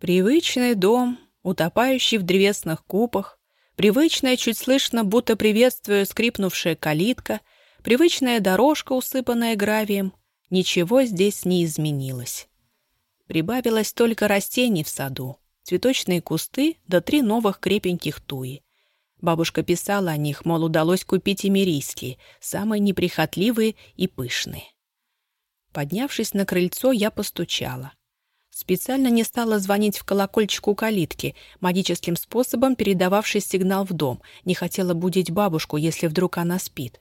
Привычный дом, утопающий в древесных купах, привычная, чуть слышно, будто приветствуя скрипнувшая калитка, привычная дорожка, усыпанная гравием. Ничего здесь не изменилось. Прибавилось только растений в саду, цветочные кусты да три новых крепеньких туи. Бабушка писала о них, мол, удалось купить эмирийские, самые неприхотливые и пышные. Поднявшись на крыльцо, я постучала. Специально не стала звонить в колокольчик у калитки, магическим способом передававший сигнал в дом. Не хотела будить бабушку, если вдруг она спит.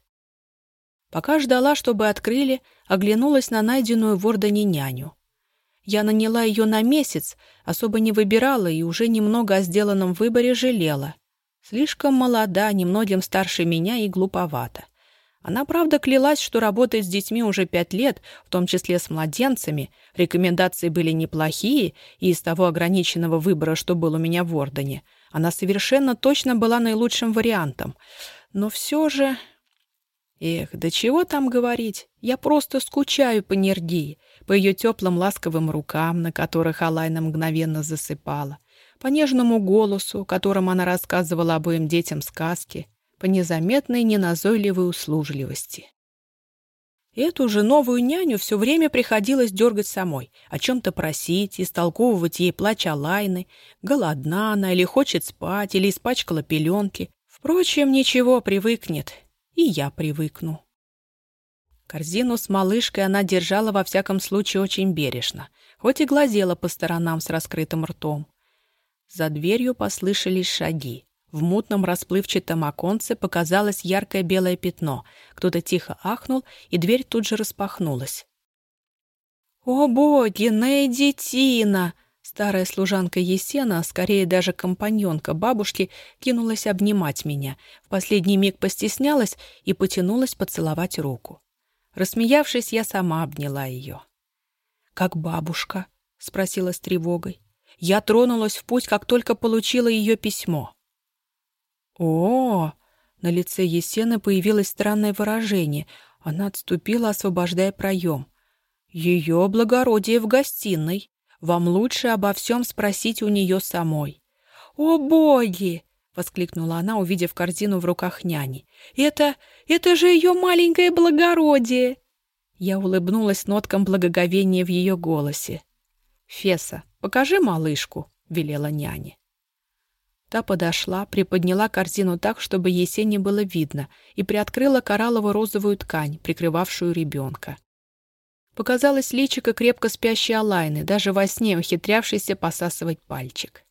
Пока ждала, чтобы открыли, оглянулась на найденную в Ордоне няню. Я наняла ее на месяц, особо не выбирала и уже немного о сделанном выборе жалела. Слишком молода, немногим старше меня и глуповата. Она, правда, клялась, что работает с детьми уже пять лет, в том числе с младенцами. Рекомендации были неплохие, и из того ограниченного выбора, что был у меня в Ордоне, она совершенно точно была наилучшим вариантом. Но все же... Эх, да чего там говорить? Я просто скучаю по Нергии, по ее теплым ласковым рукам, на которых Алайна мгновенно засыпала, по нежному голосу, которым она рассказывала обоим детям сказки, по незаметной неназойливой услужливости. Эту же новую няню все время приходилось дергать самой, о чем-то просить, истолковывать ей плач Алайны, голодна она или хочет спать, или испачкала пеленки. Впрочем, ничего, привыкнет, и я привыкну. Корзину с малышкой она держала во всяком случае очень бережно, хоть и глазела по сторонам с раскрытым ртом. За дверью послышались шаги. В мутном расплывчатом оконце показалось яркое белое пятно. Кто-то тихо ахнул, и дверь тут же распахнулась. «О, боги, Нейди Тина!» Старая служанка Есена, а скорее даже компаньонка бабушки, кинулась обнимать меня. В последний миг постеснялась и потянулась поцеловать руку. Рассмеявшись, я сама обняла ее. «Как бабушка?» — спросила с тревогой. Я тронулась в путь, как только получила ее письмо. О, на лице Есены появилось странное выражение. Она отступила, освобождая проем. Ее благородие в гостиной. Вам лучше обо всем спросить у нее самой. О, боги! воскликнула она, увидев корзину в руках няни. «Это... это же ее маленькое благородие!» Я улыбнулась ноткам благоговения в ее голосе. «Феса, покажи малышку», — велела няня. Та подошла, приподняла корзину так, чтобы Есени было видно, и приоткрыла кораллово-розовую ткань, прикрывавшую ребенка. Показалось личико крепко спящей Алайны, даже во сне ухитрявшейся посасывать пальчик.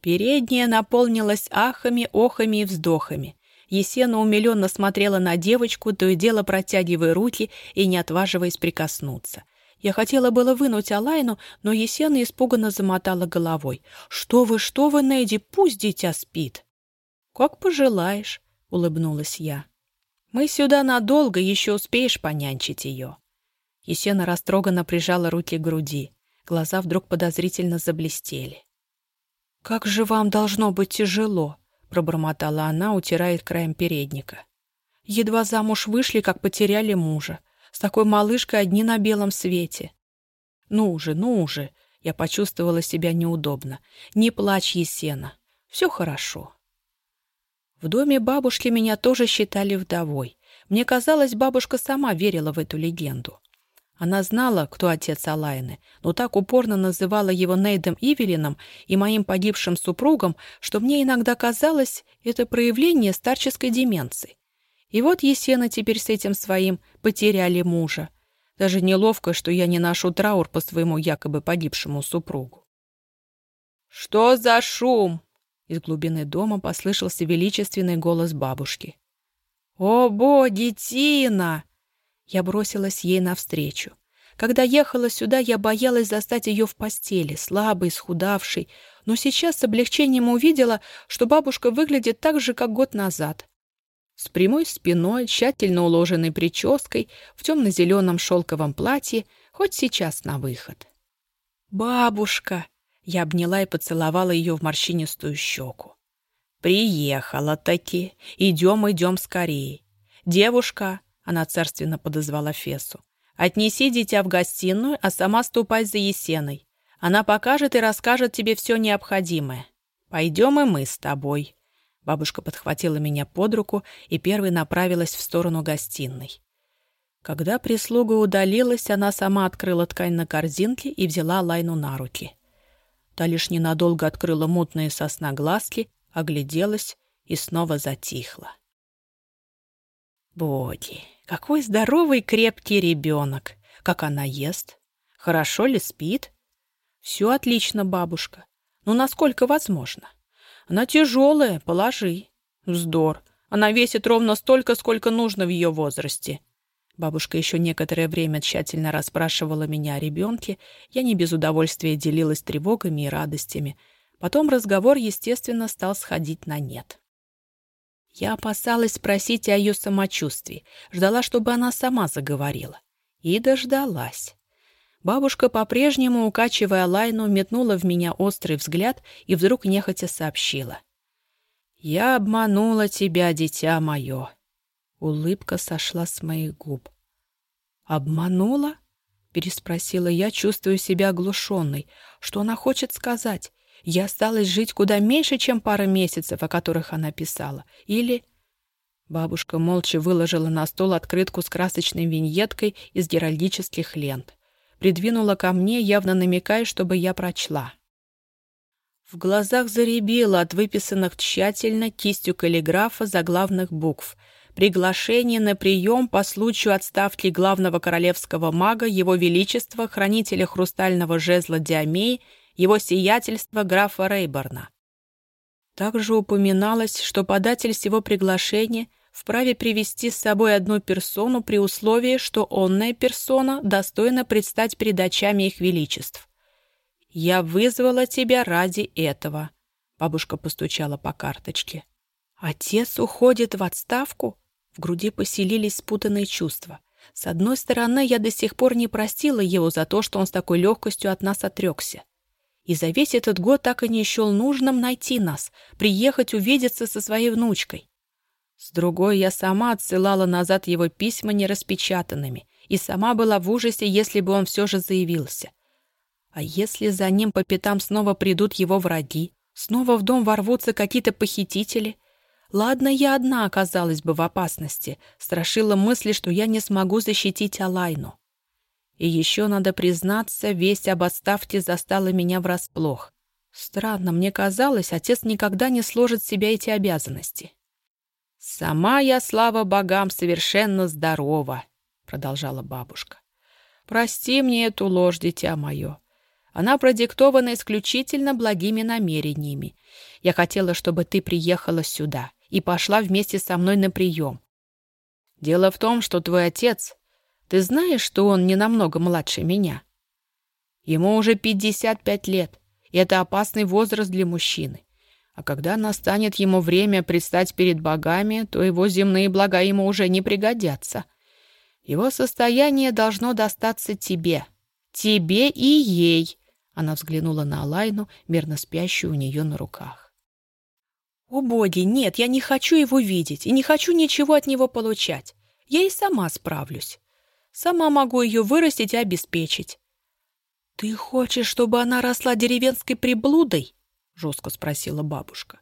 Передняя наполнилась ахами, охами и вздохами. Есена умиленно смотрела на девочку, то и дело протягивая руки и не отваживаясь прикоснуться — я хотела было вынуть Алайну, но Есена испуганно замотала головой. «Что вы, что вы, Нэдди, пусть дитя спит!» «Как пожелаешь», — улыбнулась я. «Мы сюда надолго, еще успеешь понянчить ее». Есена растроганно прижала руки к груди. Глаза вдруг подозрительно заблестели. «Как же вам должно быть тяжело!» — пробормотала она, утирая краем передника. «Едва замуж вышли, как потеряли мужа с такой малышкой одни на белом свете. Ну уже, ну уже, я почувствовала себя неудобно. Не плачь, Есена, все хорошо. В доме бабушки меня тоже считали вдовой. Мне казалось, бабушка сама верила в эту легенду. Она знала, кто отец Алайны, но так упорно называла его Нейдом Ивелином и моим погибшим супругом, что мне иногда казалось это проявление старческой деменции. И вот Есена теперь с этим своим потеряли мужа. Даже неловко, что я не ношу траур по своему якобы погибшему супругу. «Что за шум?» Из глубины дома послышался величественный голос бабушки. «О, боги, Тина!» Я бросилась ей навстречу. Когда ехала сюда, я боялась застать ее в постели, слабой, схудавшей, но сейчас с облегчением увидела, что бабушка выглядит так же, как год назад с прямой спиной, тщательно уложенной прической, в темно-зеленом шелковом платье, хоть сейчас на выход. «Бабушка!» — я обняла и поцеловала ее в морщинистую щеку. «Приехала-таки! Идем, идем скорее! Девушка!» — она царственно подозвала Фесу. «Отнеси дитя в гостиную, а сама ступай за Есеной. Она покажет и расскажет тебе все необходимое. Пойдем и мы с тобой». Бабушка подхватила меня под руку и первой направилась в сторону гостиной. Когда прислуга удалилась, она сама открыла ткань на корзинке и взяла Лайну на руки. Та лишь ненадолго открыла мутные сосна глазки, огляделась и снова затихла. Боги, какой здоровый крепкий ребенок! Как она ест? Хорошо ли спит? Все отлично, бабушка. Ну, насколько возможно. Она тяжелая, положи. Вздор. Она весит ровно столько, сколько нужно в ее возрасте. Бабушка еще некоторое время тщательно расспрашивала меня о ребенке. Я не без удовольствия делилась тревогами и радостями. Потом разговор, естественно, стал сходить на нет. Я опасалась спросить о ее самочувствии, ждала, чтобы она сама заговорила. И дождалась. Бабушка, по-прежнему укачивая лайну, метнула в меня острый взгляд и вдруг нехотя сообщила. «Я обманула тебя, дитя мое. Улыбка сошла с моих губ. «Обманула?» — переспросила я, чувствую себя оглушенной. «Что она хочет сказать? Я осталась жить куда меньше, чем пара месяцев, о которых она писала. Или...» Бабушка молча выложила на стол открытку с красочной виньеткой из геральдических лент. Придвинула ко мне, явно намекая, чтобы я прочла. В глазах заребило от выписанных тщательно кистью каллиграфа заглавных букв — приглашение на прием по случаю отставки главного королевского мага Его Величества, хранителя хрустального жезла Диамеи, его сиятельства графа Рейборна. Также упоминалось, что податель всего приглашения вправе привести с собой одну персону при условии, что онная персона достойна предстать перед очами их величеств. «Я вызвала тебя ради этого», — бабушка постучала по карточке. «Отец уходит в отставку?» В груди поселились спутанные чувства. С одной стороны, я до сих пор не простила его за то, что он с такой легкостью от нас отрекся. И за весь этот год так и не счел нужным найти нас, приехать увидеться со своей внучкой. С другой, я сама отсылала назад его письма нераспечатанными и сама была в ужасе, если бы он все же заявился. А если за ним по пятам снова придут его враги, снова в дом ворвутся какие-то похитители, Ладно, я одна оказалась бы в опасности, страшила мысли, что я не смогу защитить Алайну. И еще, надо признаться, весть об отставке застала меня врасплох. Странно, мне казалось, отец никогда не сложит в себя эти обязанности. «Сама я, слава богам, совершенно здорова», — продолжала бабушка. «Прости мне эту ложь, дитя мое. Она продиктована исключительно благими намерениями. Я хотела, чтобы ты приехала сюда и пошла вместе со мной на прием. Дело в том, что твой отец... Ты знаешь, что он не намного младше меня? Ему уже 55 лет, и это опасный возраст для мужчины. А когда настанет ему время предстать перед богами, то его земные блага ему уже не пригодятся. Его состояние должно достаться тебе. Тебе и ей. Она взглянула на Алайну, мирно спящую у нее на руках. «О боги, нет, я не хочу его видеть и не хочу ничего от него получать. Я и сама справлюсь. Сама могу ее вырастить и обеспечить». «Ты хочешь, чтобы она росла деревенской приблудой?» — жестко спросила бабушка.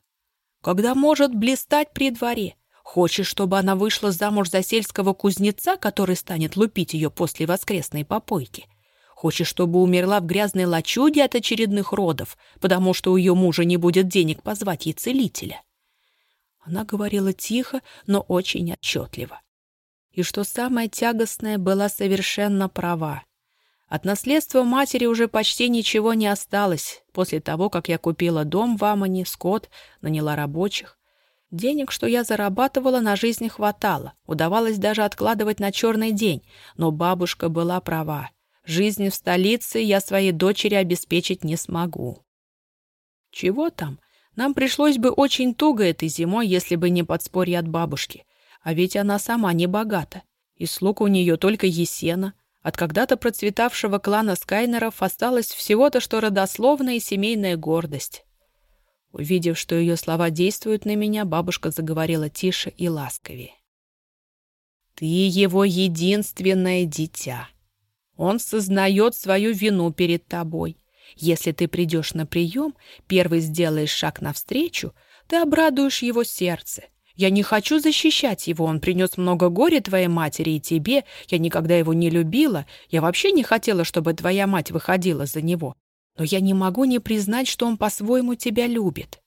«Когда может блистать при дворе? Хочешь, чтобы она вышла замуж за сельского кузнеца, который станет лупить ее после воскресной попойки? Хочешь, чтобы умерла в грязной лачуге от очередных родов, потому что у ее мужа не будет денег позвать ей целителя?» Она говорила тихо, но очень отчетливо. И что самое тягостное, была совершенно права. От наследства матери уже почти ничего не осталось после того, как я купила дом в Амане, скот, наняла рабочих. Денег, что я зарабатывала, на жизнь хватало. Удавалось даже откладывать на черный день, но бабушка была права. Жизнь в столице я своей дочери обеспечить не смогу. Чего там? Нам пришлось бы очень туго этой зимой, если бы не подспорье от бабушки. А ведь она сама не богата. И слуг у нее только Есена. От когда-то процветавшего клана Скайнеров осталось всего-то, что родословная и семейная гордость. Увидев, что ее слова действуют на меня, бабушка заговорила тише и ласковее. «Ты его единственное дитя. Он сознает свою вину перед тобой. Если ты придешь на прием, первый сделаешь шаг навстречу, ты обрадуешь его сердце. Я не хочу защищать его, он принес много горя твоей матери и тебе, я никогда его не любила, я вообще не хотела, чтобы твоя мать выходила за него. Но я не могу не признать, что он по-своему тебя любит.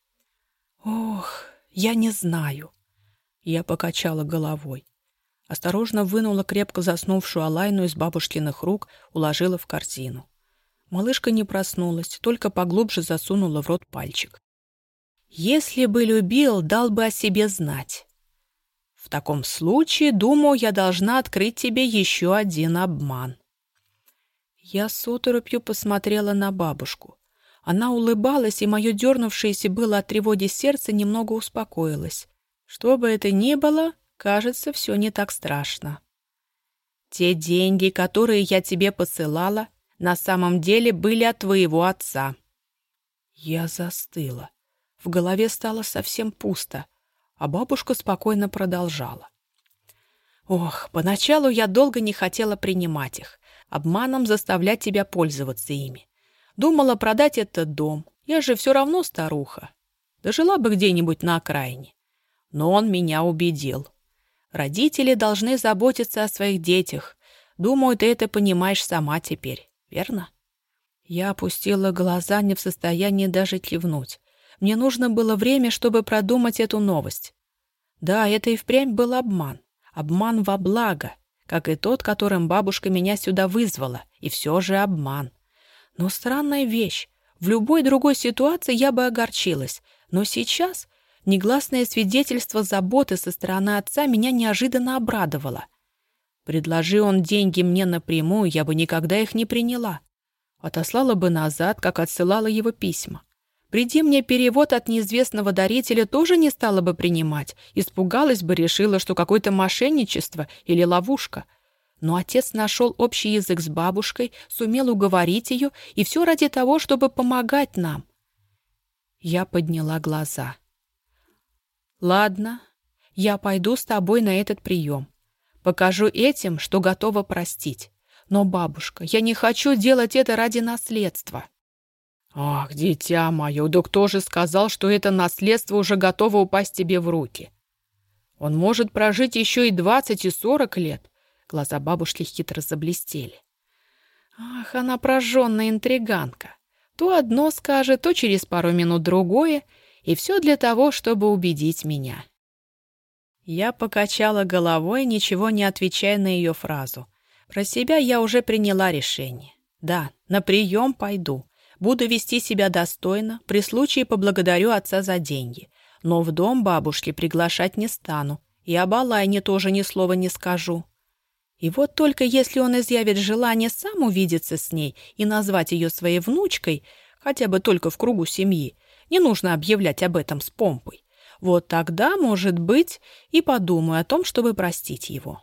Ох, я не знаю. Я покачала головой. Осторожно вынула крепко заснувшую Алайну из бабушкиных рук, уложила в корзину. Малышка не проснулась, только поглубже засунула в рот пальчик. «Если бы любил, дал бы о себе знать. В таком случае, думаю, я должна открыть тебе еще один обман». Я с оторопью посмотрела на бабушку. Она улыбалась, и мое дернувшееся было от тревоги сердце немного успокоилось. Что бы это ни было, кажется, все не так страшно. Те деньги, которые я тебе посылала, на самом деле были от твоего отца. Я застыла. В голове стало совсем пусто, а бабушка спокойно продолжала. Ох, поначалу я долго не хотела принимать их, обманом заставлять тебя пользоваться ими. Думала продать этот дом, я же все равно старуха. Дожила бы где-нибудь на окраине. Но он меня убедил. Родители должны заботиться о своих детях. Думаю, ты это понимаешь сама теперь, верно? Я опустила глаза, не в состоянии даже кивнуть. Мне нужно было время, чтобы продумать эту новость. Да, это и впрямь был обман. Обман во благо, как и тот, которым бабушка меня сюда вызвала, и все же обман. Но странная вещь. В любой другой ситуации я бы огорчилась, но сейчас Негласное свидетельство заботы со стороны отца меня неожиданно обрадовало. Предложи он деньги мне напрямую, я бы никогда их не приняла. Отослала бы назад, как отсылала его письма. Приди мне перевод от неизвестного дарителя, тоже не стала бы принимать. Испугалась бы, решила, что какое-то мошенничество или ловушка. Но отец нашел общий язык с бабушкой, сумел уговорить ее, и все ради того, чтобы помогать нам. Я подняла глаза. «Ладно, я пойду с тобой на этот прием. Покажу этим, что готова простить. Но, бабушка, я не хочу делать это ради наследства». «Ах, дитя мое, да кто же сказал, что это наследство уже готово упасть тебе в руки? Он может прожить еще и двадцать и сорок лет». Глаза бабушки хитро заблестели. «Ах, она прожженная интриганка. То одно скажет, то через пару минут другое, и все для того, чтобы убедить меня. Я покачала головой, ничего не отвечая на ее фразу. Про себя я уже приняла решение. Да, на прием пойду. Буду вести себя достойно, при случае поблагодарю отца за деньги. Но в дом бабушки приглашать не стану. И об Алайне тоже ни слова не скажу. И вот только если он изъявит желание сам увидеться с ней и назвать ее своей внучкой, хотя бы только в кругу семьи, не нужно объявлять об этом с помпой. Вот тогда, может быть, и подумаю о том, чтобы простить его.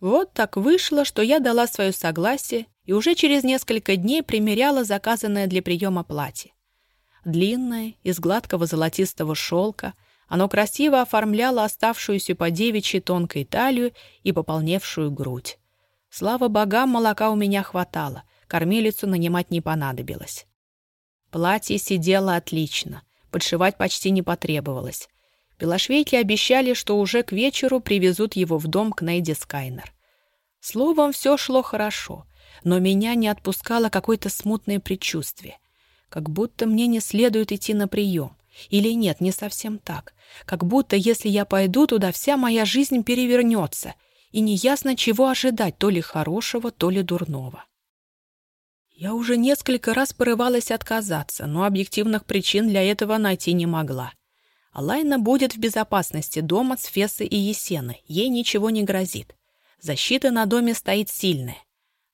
Вот так вышло, что я дала свое согласие и уже через несколько дней примеряла заказанное для приема платье. Длинное, из гладкого золотистого шелка, оно красиво оформляло оставшуюся по девичьей тонкой талию и пополневшую грудь. Слава богам, молока у меня хватало, кормилицу нанимать не понадобилось. Платье сидело отлично, подшивать почти не потребовалось. Белошвейки обещали, что уже к вечеру привезут его в дом к Нейди Скайнер. Словом, все шло хорошо, но меня не отпускало какое-то смутное предчувствие. Как будто мне не следует идти на прием. Или нет, не совсем так. Как будто, если я пойду туда, вся моя жизнь перевернется, и неясно, чего ожидать, то ли хорошего, то ли дурного. Я уже несколько раз порывалась отказаться, но объективных причин для этого найти не могла. Алайна будет в безопасности дома с Фессой и Есеной, ей ничего не грозит. Защита на доме стоит сильная.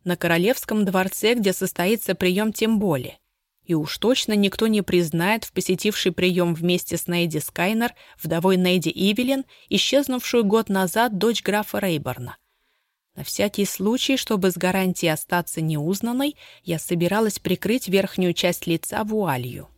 На королевском дворце, где состоится прием, тем более. И уж точно никто не признает в посетивший прием вместе с Нейди Скайнер, вдовой Нейди Ивелин, исчезнувшую год назад дочь графа Рейборна. На всякий случай, чтобы с гарантией остаться неузнанной, я собиралась прикрыть верхнюю часть лица вуалью.